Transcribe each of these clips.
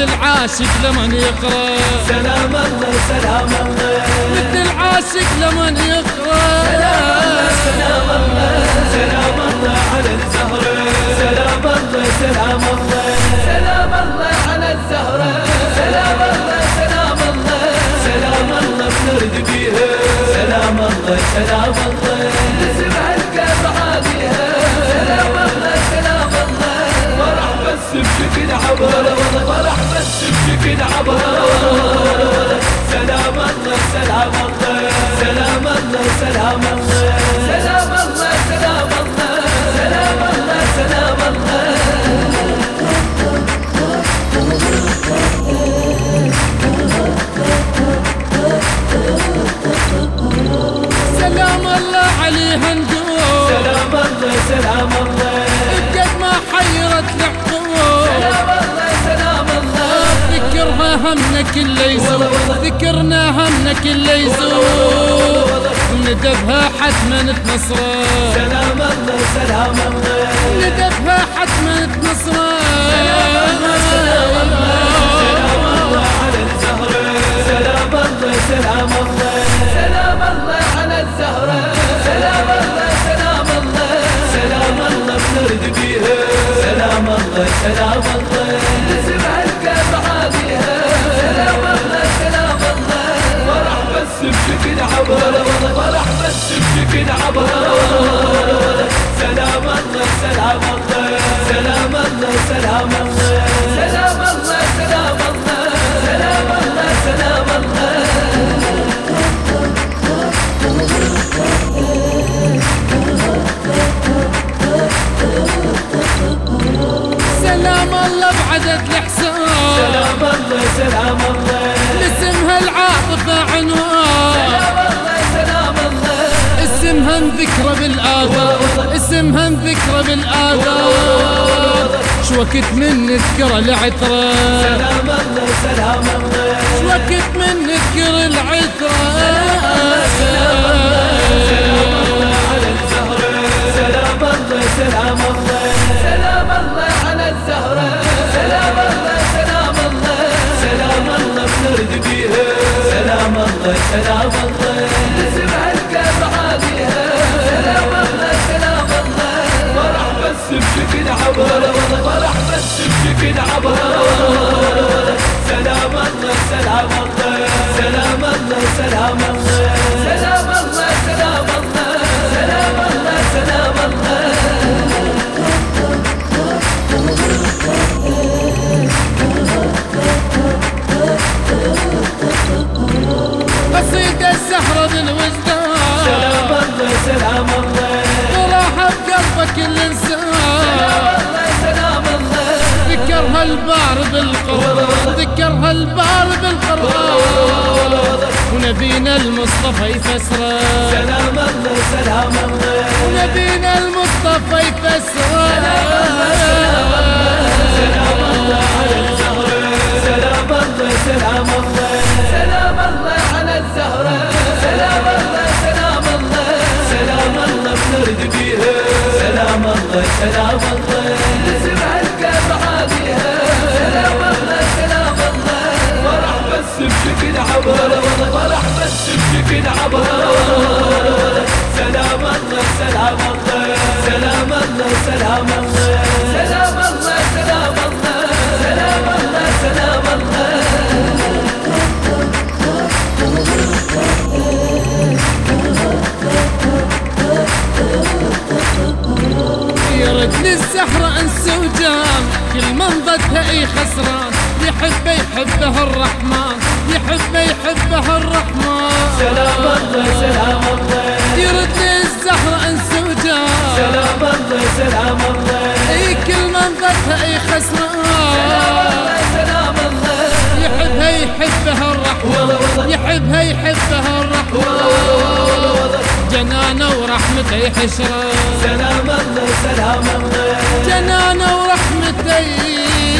مثل عاشق لمن يقرأ. سلام الله سلام الله. مثل عاشق لمن يقرأ. سلام الله سلام الله على الزهرة سلام الله. سلام الله سلام الله سلام الله. سلام الله سلام الله عليها نقول سلام الله سلام الله بقد ما حيرت العقول سلام الله سلام الله ذكرها همنا كله يزول ذكرنا همنا كله يزول. وندبها حتما تنصره. سلام الله سلام الله. ندبها حتما تنصره. سلام الله على الزهرة. سلام الله سلام الله. سلام الله على الزهرة. سلام الله سلام الله. سلام الله بنرد بيها. سلام الله سلام الله. بشكل عبر سلام الله سلام الله اسمها انذكر بالآذار اسمها انذكر بالآذار شوكت من نذكر العترة؟ سلام الله سلام الله. شوكت من نذكر العترة؟ على الزهرة سلام الله سلام الله. سلام الله على الزهرة. سلام الله سلام الله. سلام الله بنرد بيها. سلام الله سلام الله. كده عبرة لو فرح بس كده عبرة ونبينا المصطفى يفسره. سلام الله سلام الله. ونبينا المصطفى يفسره. سلام الله على الزهرة سلام الله سلام الله. سلام الله على الزهرة. سلام الله سلام الله. سلام الله بنرد بيها. سلام الله سلام الله. اي خسران يحبه يحبه الرحمن يحبه يحبه الرحمن. سلام الله سلام الله. يرد الزهر انس وجاه سلام الله سلام الله. إي كل من فتح إي خسران. سلام الله يحبها يحبها الرحمن. يحبها يحبها الرحمن. جنانة ورحمته يحشره سلام الله سلام الله. جنانة ورحمته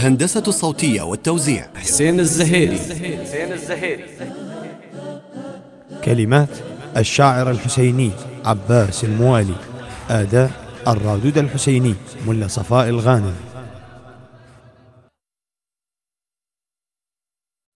الهندسة الصوتية والتوزيع. حسين الزهيري. كلمات الشاعر الحسيني عباس الموالي. أداء الرادود الحسيني ملا صفاء الغانم.